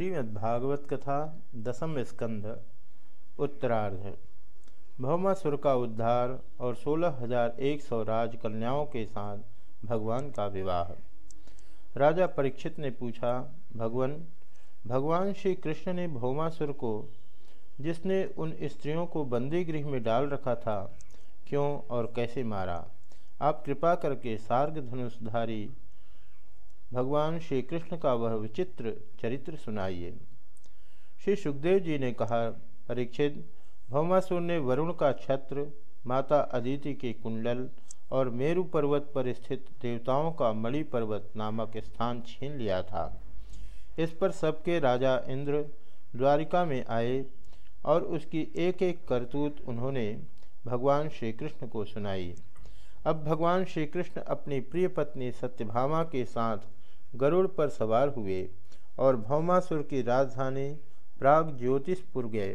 श्रीमद्भागवत कथा दसम स्कंध, उत्तरार्ध भौमासुर का उद्धार और सोलह हज़ार एक सौ राजकन्याओं के साथ भगवान का विवाह। राजा परीक्षित ने पूछा, भगवान भगवान श्री कृष्ण ने भौमासुर को, जिसने उन स्त्रियों को बंदी गृह में डाल रखा था, क्यों और कैसे मारा? आप कृपा करके सार्ग धनुषधारी भगवान श्री कृष्ण का वह विचित्र चरित्र सुनाइए। श्री सुखदेव जी ने कहा, परीक्षित भौमासुर ने वरुण का छत्र, माता अदिति के कुंडल और मेरु पर्वत पर स्थित देवताओं का मणि पर्वत नामक स्थान छीन लिया था। इस पर सबके राजा इंद्र द्वारिका में आए और उसकी एक एक करतूत उन्होंने भगवान श्री कृष्ण को सुनाई। अब भगवान श्री कृष्ण अपनी प्रिय पत्नी सत्यभामा के साथ गरुड़ पर सवार हुए और भौमासुर की राजधानी प्राग ज्योतिषपुर गए।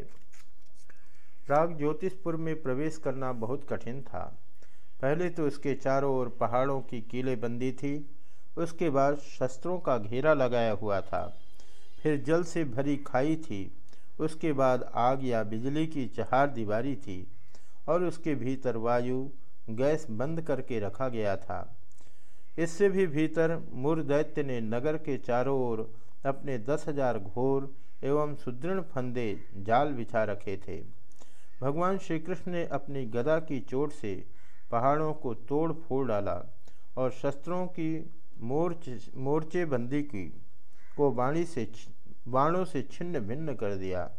प्राग ज्योतिषपुर में प्रवेश करना बहुत कठिन था। पहले तो उसके चारों ओर पहाड़ों की कीलेबंदी थी। उसके बाद शस्त्रों का घेरा लगाया हुआ था। फिर जल से भरी खाई थी। उसके बाद आग या बिजली की चहार दीवारी थी और उसके भीतर वायु गैस बंद करके रखा गया था। इससे भी भीतर मूर दैत्य ने नगर के चारों ओर अपने दस हज़ार घोर एवं सुदृढ़ फंदे जाल बिछा रखे थे। भगवान श्री कृष्ण ने अपनी गदा की चोट से पहाड़ों को तोड़ फोड़ डाला और शस्त्रों की मोर्चे, मोर्चेबंदी की को बाणी से बाणों से छिन्न भिन्न कर दिया।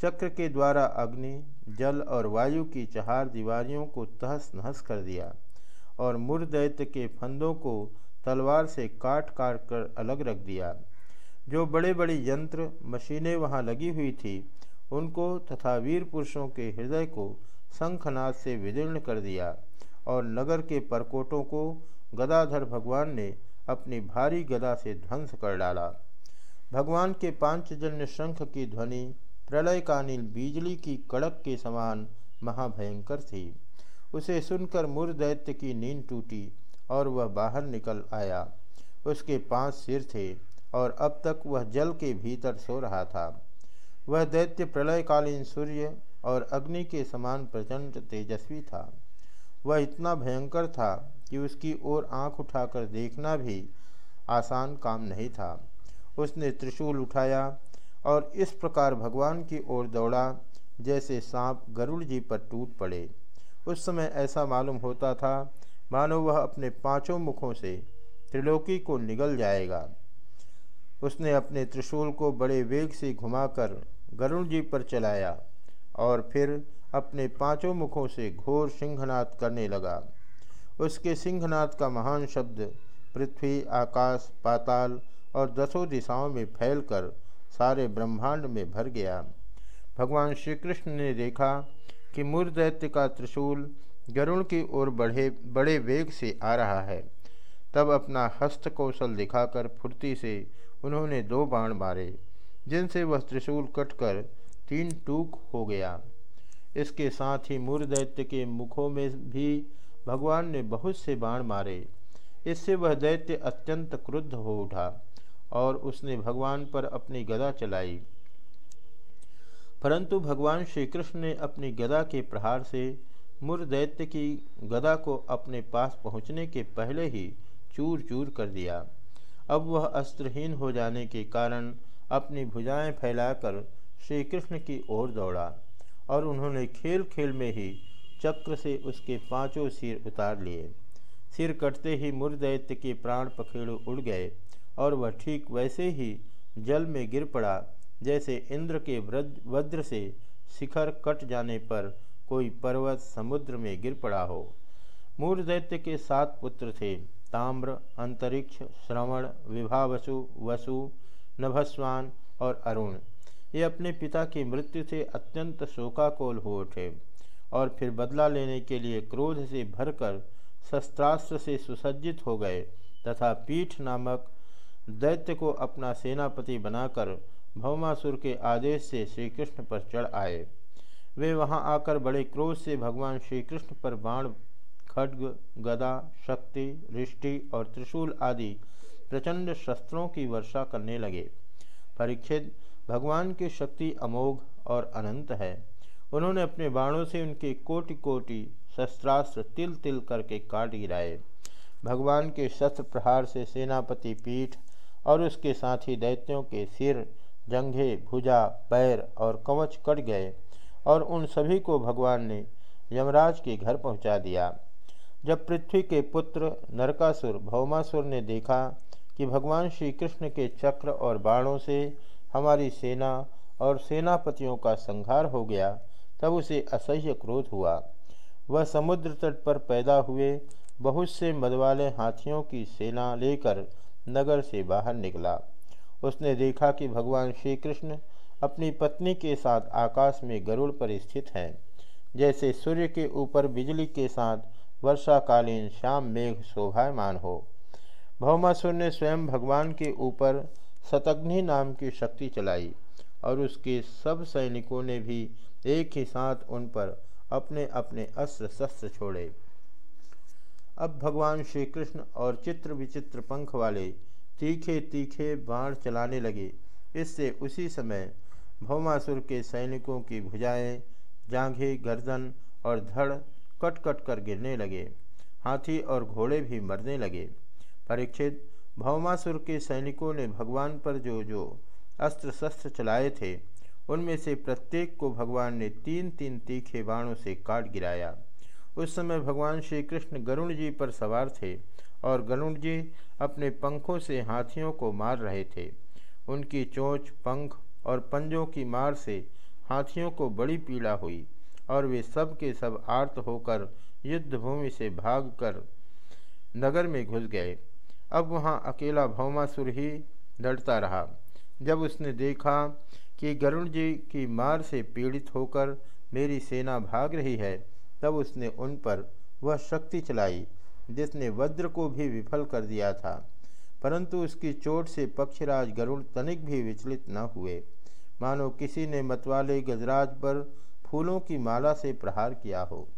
चक्र के द्वारा अग्नि, जल और वायु की चहार दीवारियों को तहस नहस कर दिया। और मुरदैत्य के फंदों को तलवार से काट काट कर अलग रख दिया। जो बड़े बड़े यंत्र, मशीनें वहाँ लगी हुई थी, उनको तथा वीर पुरुषों के हृदय को शंखनाद से विदीर्ण कर दिया और नगर के परकोटों को गदाधर भगवान ने अपनी भारी गदा से ध्वंस कर डाला। भगवान के पांचजन्य शंख की ध्वनि, प्रलयकालीन बिजली की कड़क के समान महाभयंकर थी। उसे सुनकर मुर दैत्य की नींद टूटी और वह बाहर निकल आया। उसके पाँच सिर थे और अब तक वह जल के भीतर सो रहा था। वह दैत्य प्रलयकालीन सूर्य और अग्नि के समान प्रचंड तेजस्वी था। वह इतना भयंकर था कि उसकी ओर आँख उठाकर देखना भी आसान काम नहीं था। उसने त्रिशूल उठाया और इस प्रकार भगवान की ओर दौड़ा, जैसे सांप गरुड़ जी पर टूट पड़े। उस समय ऐसा मालूम होता था, मानो वह अपने पाँचों मुखों से त्रिलोकी को निगल जाएगा। उसने अपने त्रिशूल को बड़े वेग से घुमाकर गरुण जी पर चलाया और फिर अपने पाँचों मुखों से घोर सिंहनाद करने लगा। उसके सिंहनाद का महान शब्द पृथ्वी, आकाश, पाताल और दसों दिशाओं में फैलकर सारे ब्रह्मांड में भर गया। भगवान श्री कृष्ण ने देखा कि मूर दैत्य का त्रिशूल गरुण की ओर बढ़े, बड़े वेग से आ रहा है। तब अपना हस्त कौशल दिखाकर फुर्ती से उन्होंने दो बाण मारे, जिनसे वह त्रिशूल कटकर तीन टूक हो गया। इसके साथ ही मूर दैत्य के मुखों में भी भगवान ने बहुत से बाण मारे। इससे वह दैत्य अत्यंत क्रुद्ध हो उठा और उसने भगवान पर अपनी गदा चलाई। परंतु भगवान श्री कृष्ण ने अपनी गदा के प्रहार से मुर दैत्य की गदा को अपने पास पहुँचने के पहले ही चूर चूर कर दिया। अब वह अस्त्रहीन हो जाने के कारण अपनी भुजाएँ फैलाकर श्री कृष्ण की ओर दौड़ा और उन्होंने खेल खेल में ही चक्र से उसके पाँचों सिर उतार लिए। सिर कटते ही मुरदैत्य के प्राण पखेड़े उड़ गए और वह ठीक वैसे ही जल में गिर पड़ा जैसे इंद्र के वज्र से शिखर कट जाने पर कोई पर्वत समुद्र में गिर पड़ा हो। मूर दैत्य के सात पुत्र थे, ताम्र, अंतरिक्ष, श्रवण, विभावसु, वसु, नभस्वान और अरुण। ये अपने पिता की मृत्यु से अत्यंत शोकाकोल हो उठे और फिर बदला लेने के लिए क्रोध से भरकर शस्त्रास्त्र से सुसज्जित हो गए तथा पीठ नामक दैत्य को अपना सेनापति बनाकर भौमासुर के आदेश से श्री कृष्ण पर चढ़ आए। वे वहाँ आकर बड़े क्रोध से भगवान श्री कृष्ण पर बाण, खड्ग, गदा, शक्ति, रिष्टि और त्रिशूल आदि प्रचंड शस्त्रों की वर्षा करने लगे। परीक्षित भगवान की शक्ति अमोघ और अनंत है। उन्होंने अपने बाणों से उनके कोटि कोटि शस्त्रास्त्र तिल तिल करके काट गिराए। भगवान के शस्त्र प्रहार से सेनापति पीठ और उसके साथी दैत्यों के सिर जंघे, भुजा, पैर और कवच कट गए और उन सभी को भगवान ने यमराज के घर पहुँचा दिया। जब पृथ्वी के पुत्र नरकासुर, भौमासुर ने देखा कि भगवान श्री कृष्ण के चक्र और बाणों से हमारी सेना और सेनापतियों का संहार हो गया, तब उसे असह्य क्रोध हुआ। वह समुद्र तट पर पैदा हुए बहुत से मदवाले हाथियों की सेना लेकर नगर से बाहर निकला। उसने देखा कि भगवान श्री कृष्ण अपनी पत्नी के साथ आकाश में गरुड़ पर स्थित हैं। जैसे सूर्य के ऊपर बिजली के साथ वर्षाकालीन श्याम मेघ शोभायमान हो। भौमासुर ने स्वयं भगवान के ऊपर शतग्नि नाम की शक्ति चलाई और उसके सब सैनिकों ने भी एक ही साथ उन पर अपने अपने अस्त्र शस्त्र छोड़े। अब भगवान श्री कृष्ण और चित्र विचित्र पंख वाले तीखे तीखे बाण चलाने लगे। इससे उसी समय भौमासुर के सैनिकों की भुजाएँ, जांघें, गर्दन और धड़ कट कट कर गिरने लगे। हाथी और घोड़े भी मरने लगे। परीक्षित, भौमासुर के सैनिकों ने भगवान पर जो जो अस्त्र शस्त्र चलाए थे, उनमें से प्रत्येक को भगवान ने तीन तीन तीखे बाणों से काट गिराया। उस समय भगवान श्री कृष्ण गरुण जी पर सवार थे और गरुण जी अपने पंखों से हाथियों को मार रहे थे। उनकी चोंच, पंख और पंजों की मार से हाथियों को बड़ी पीड़ा हुई और वे सब के सब आर्त होकर युद्ध भूमि से भागकर नगर में घुस गए। अब वहाँ अकेला भौमासुर ही लड़ता रहा। जब उसने देखा कि गरुण जी की मार से पीड़ित होकर मेरी सेना भाग रही है, तब उसने उन पर वह शक्ति चलाई। जिसने वज्र को भी विफल कर दिया था, परंतु उसकी चोट से पक्षराज गरुड़ तनिक भी विचलित न हुए। मानो किसी ने मतवाले गजराज पर फूलों की माला से प्रहार किया हो।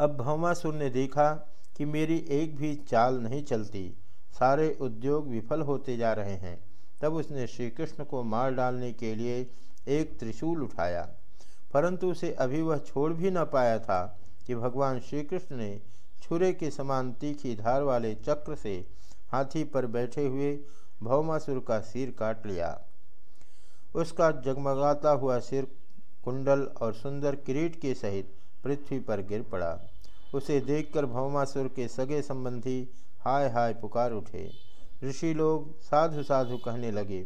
अब भौमासुर ने देखा कि मेरी एक भी चाल नहीं चलती। सारे उद्योग विफल होते जा रहे हैं। तब उसने श्री कृष्ण को मार डालने के लिए एक त्रिशूल उठाया। परंतु उसे अभी वह छोड़ भी न पाया था कि भगवान श्री कृष्ण ने छुरे के समान तीखी धार वाले चक्र से हाथी पर बैठे हुए भौमासुर का सिर काट लिया। उसका जगमगाता हुआ सिर कुंडल और सुंदर किरीट के सहित पृथ्वी पर गिर पड़ा। उसे देखकर भौमासुर के सगे संबंधी हाय हाय पुकार उठे। ऋषि लोग साधु साधु कहने लगे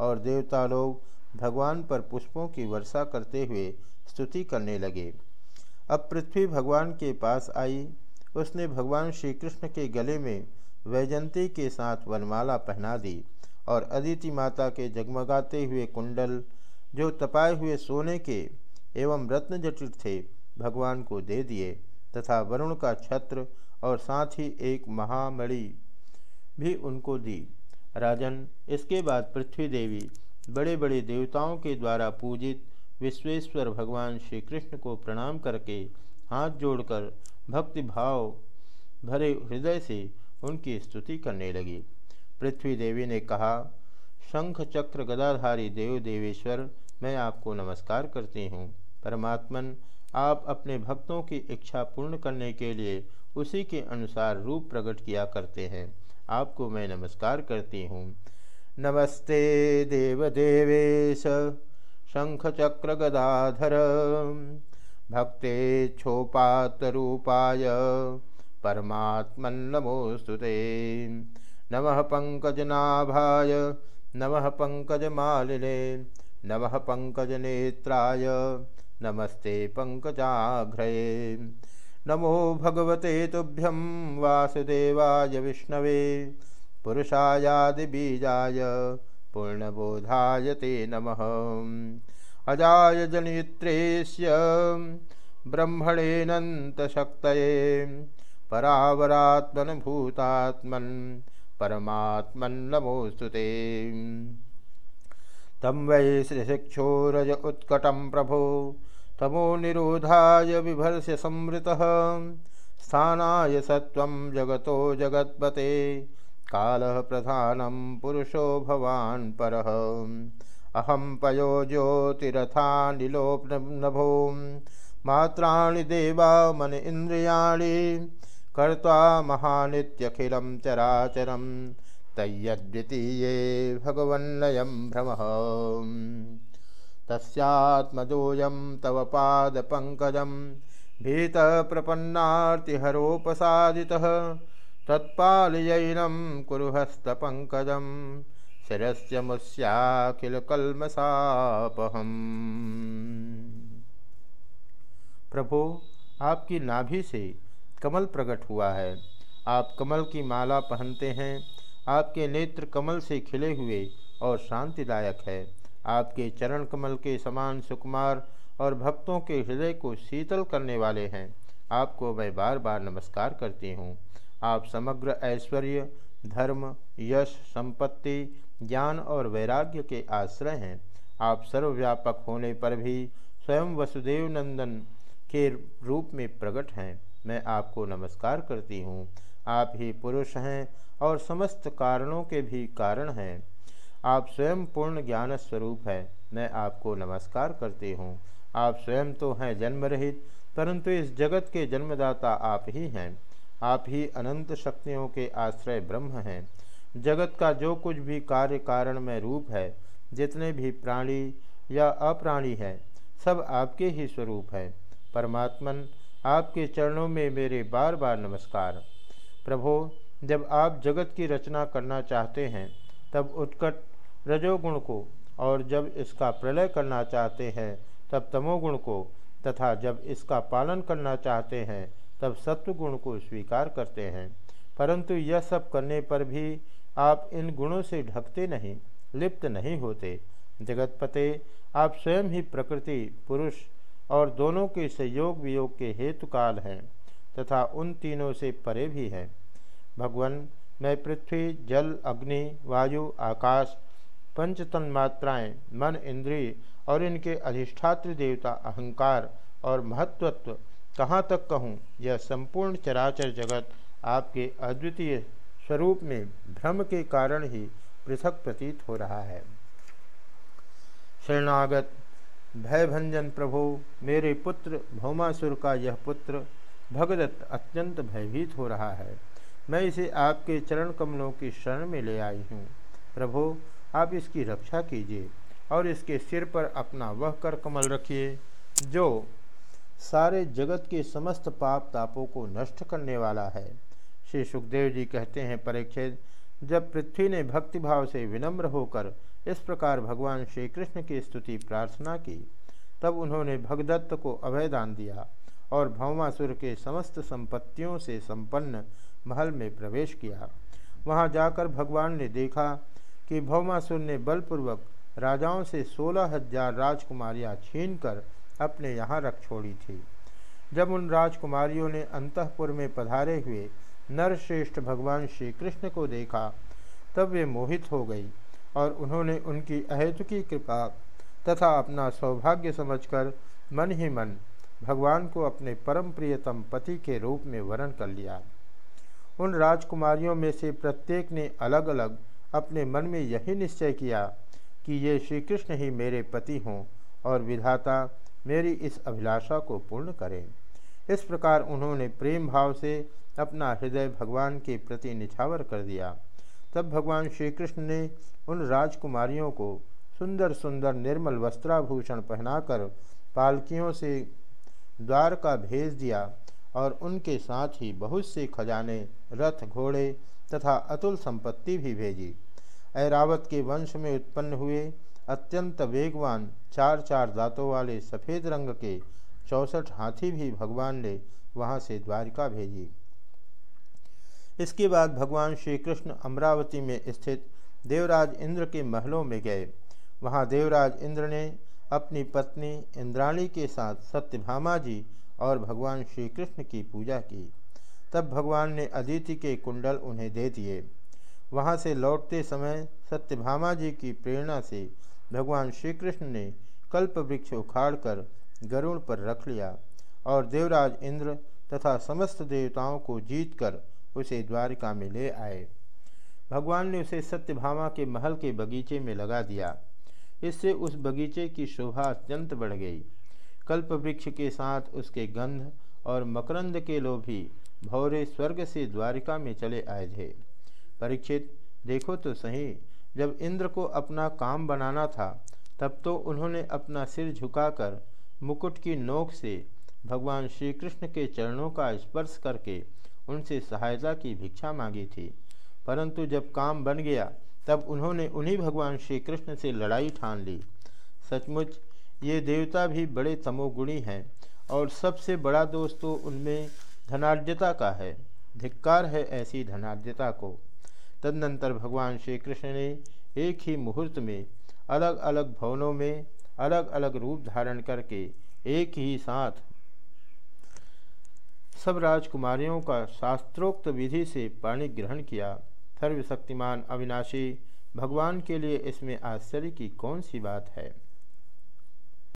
और देवता लोग भगवान पर पुष्पों की वर्षा करते हुए स्तुति करने लगे। अब पृथ्वी भगवान के पास आई। उसने भगवान श्री कृष्ण के गले में वैजंती के साथ वनमाला पहना दी और अदिति माता के जगमगाते हुए कुंडल, जो तपाए हुए सोने के एवं रत्न जटित थे, भगवान को दे दिए तथा वरुण का छत्र और साथ ही एक महामणि भी उनको दी। राजन, इसके बाद पृथ्वी देवी बड़े बड़े देवताओं के द्वारा पूजित विश्वेश्वर भगवान श्री कृष्ण को प्रणाम करके हाथ जोड़कर भक्ति भाव भरे हृदय से उनकी स्तुति करने लगी। पृथ्वी देवी ने कहा, शंख चक्र गदाधारी देव देवेश्वर, मैं आपको नमस्कार करती हूँ। परमात्मन, आप अपने भक्तों की इच्छा पूर्ण करने के लिए उसी के अनुसार रूप प्रकट किया करते हैं। आपको मैं नमस्कार करती हूँ। नमस्ते देव देवेश, शंख चक्र गदाधर। भक्ते छोपात रूपाय परमात्मन नमोस्तुते नमः पंकजनाभाय नमः पंकजमालिने नमः पंकजनेत्राय नमस्ते पंकजाघ्रये नमो भगवते तुभ्यं वासुदेवाय विष्णवे। पुरुषायादिबीजाय पूर्णबोधाय ते नमः। अजाय जनित्रेस्य ब्रह्मणेऽनन्तशक्तये परावरात्मन भूतात्मन् परमात्मन्नमोऽस्तु ते। तं वै श्रीशिक्षोरज उत्कटं प्रभो, तमो निरोधाय बिभर्ष्य संवृतः, स्थानाय सत्त्वं जगतो जगत्पते, काल प्रधानम पुरुषो भवान अहम पयो ज्योतिरथानिलोपनभो। मात्राणि देवा मन इंद्रियाणि कर्ता महानित्यखिलं चराचरं। तय्यद्वितीये भगवन्नयं भ्रमः। तस्यात्मजोऽयं तव पादपङ्कजं। भीतप्रपन्नार्तिहरोपसादितः। तत्पालयैनं कुरु हस्तपङ्कजं शिरस्य मुस्याखिलकल्मषापहम् प्रभो, आपकी नाभि से कमल प्रकट हुआ है। आप कमल की माला पहनते हैं। आपके नेत्र कमल से खिले हुए और शांतिदायक है। आपके चरण कमल के समान सुकुमार और भक्तों के हृदय को शीतल करने वाले हैं। आपको मैं बार बार नमस्कार करती हूँ। आप समग्र ऐश्वर्य, धर्म, यश, संपत्ति ज्ञान और वैराग्य के आश्रय हैं। आप सर्वव्यापक होने पर भी स्वयं वसुदेव नंदन के रूप में प्रकट हैं। मैं आपको नमस्कार करती हूँ। आप ही पुरुष हैं और समस्त कारणों के भी कारण हैं। आप स्वयं पूर्ण ज्ञान स्वरूप है। मैं आपको नमस्कार करती हूँ। आप स्वयं तो हैं जन्म रहित, परंतु इस जगत के जन्मदाता आप ही हैं। आप ही अनंत शक्तियों के आश्रय ब्रह्म हैं। जगत का जो कुछ भी कार्य कारण में रूप है, जितने भी प्राणी या अप्राणी है, सब आपके ही स्वरूप है। परमात्मन, आपके चरणों में मेरे बार बार नमस्कार। प्रभो, जब आप जगत की रचना करना चाहते हैं, तब उत्कट रजोगुण को, और जब इसका प्रलय करना चाहते हैं, तब तमोगुण को, तथा जब इसका पालन करना चाहते हैं, तब सत्वगुण को स्वीकार करते हैं। परंतु यह सब करने पर भी आप इन गुणों से ढकते नहीं, लिप्त नहीं होते। जगतपते, आप स्वयं ही प्रकृति, पुरुष और दोनों के संयोग वियोग के हेतु काल हैं तथा उन तीनों से परे भी हैं। भगवान, मैं पृथ्वी, जल, अग्नि, वायु, आकाश पंचतन मात्राएँ मन, इंद्रिय और इनके अधिष्ठात्र देवता, अहंकार और महत्वत्व कहाँ तक कहूँ, यह संपूर्ण चराचर जगत आपके अद्वितीय स्वरूप में भ्रम के कारण ही पृथक प्रतीत हो रहा है। शरणागत, भयभंजन प्रभु, मेरे पुत्र भौमासुर का यह पुत्र भगदत्त अत्यंत भयभीत हो रहा है। मैं इसे आपके चरण कमलों की शरण में ले आई हूँ। प्रभु, आप इसकी रक्षा कीजिए और इसके सिर पर अपना वह कर कमल रखिए, जो सारे जगत के समस्त पाप तापों को नष्ट करने वाला है। श्री सुखदेव जी कहते हैं, परीक्षित, जब पृथ्वी ने भक्तिभाव से विनम्र होकर इस प्रकार भगवान श्री कृष्ण की स्तुति प्रार्थना की, तब उन्होंने भगदत्त को अभयदान दिया और भौमासुर के समस्त संपत्तियों से संपन्न महल में प्रवेश किया। वहाँ जाकर भगवान ने देखा कि भौमासुर ने बलपूर्वक राजाओं से सोलह हज़ार राजकुमारियाँ छीन कर अपने यहाँ रख छोड़ी थी। जब उन राजकुमारियों ने अंतपुर में पधारे हुए नरश्रेष्ठ भगवान श्री कृष्ण को देखा, तब वे मोहित हो गई और उन्होंने उनकी अहेतुकी कृपा तथा अपना सौभाग्य समझकर मन ही मन भगवान को अपने परम प्रियतम पति के रूप में वर्ण कर लिया। उन राजकुमारियों में से प्रत्येक ने अलग अलग अपने मन में यही निश्चय किया कि ये श्री कृष्ण ही मेरे पति हों और विधाता मेरी इस अभिलाषा को पूर्ण करें। इस प्रकार उन्होंने प्रेम भाव से अपना हृदय भगवान के प्रति निछावर कर दिया। तब भगवान श्री कृष्ण ने उन राजकुमारियों को सुंदर सुंदर निर्मल वस्त्राभूषण पहनाकर पालकियों से द्वार का भेज दिया और उनके साथ ही बहुत से खजाने, रथ, घोड़े तथा अतुल संपत्ति भी भेजी। ऐरावत के वंश में उत्पन्न हुए अत्यंत वेगवान चार चार दांतों वाले सफ़ेद रंग के चौसठ हाथी भी भगवान ने वहाँ से द्वारिका भेजी। इसके बाद भगवान श्री कृष्ण अमरावती में स्थित देवराज इंद्र के महलों में गए। वहाँ देवराज इंद्र ने अपनी पत्नी इंद्राणी के साथ सत्यभामा जी और भगवान श्री कृष्ण की पूजा की। तब भगवान ने अदिति के कुंडल उन्हें दे दिए। वहाँ से लौटते समय सत्यभामा जी की प्रेरणा से भगवान श्री कृष्ण ने कल्प वृक्ष उखाड़ कर गरुड़ पर रख लिया और देवराज इंद्र तथा समस्त देवताओं को जीतकर उसे द्वारिका में ले आए। भगवान ने उसे सत्यभामा के महल के बगीचे में लगा दिया। इससे उस बगीचे की शोभा अत्यंत बढ़ गई। कल्प वृक्ष के साथ उसके गंध और मकरंद के लोभी भौरे स्वर्ग से द्वारिका में चले आए थे। परीक्षित, देखो तो सही, जब इंद्र को अपना काम बनाना था, तब तो उन्होंने अपना सिर झुकाकर मुकुट की नोक से भगवान श्री कृष्ण के चरणों का स्पर्श करके उनसे सहायता की भिक्षा मांगी थी। परंतु जब काम बन गया, तब उन्होंने उन्हीं भगवान श्री कृष्ण से लड़ाई ठान ली। सचमुच, ये देवता भी बड़े तमोगुणी हैं और सबसे बड़ा दोष तो उनमें धनाढ़ता का है। धिक्कार है ऐसी धनाढ़ता को। तदनंतर भगवान श्री कृष्ण ने एक ही मुहूर्त में अलग अलग भवनों में अलग अलग रूप धारण करके एक ही साथ सब राजकुमारियों का शास्त्रोक्त विधि से पाणी ग्रहण किया। सर्वशक्तिमान अविनाशी, भगवान के लिए इसमें आश्चर्य की कौन सी बात है?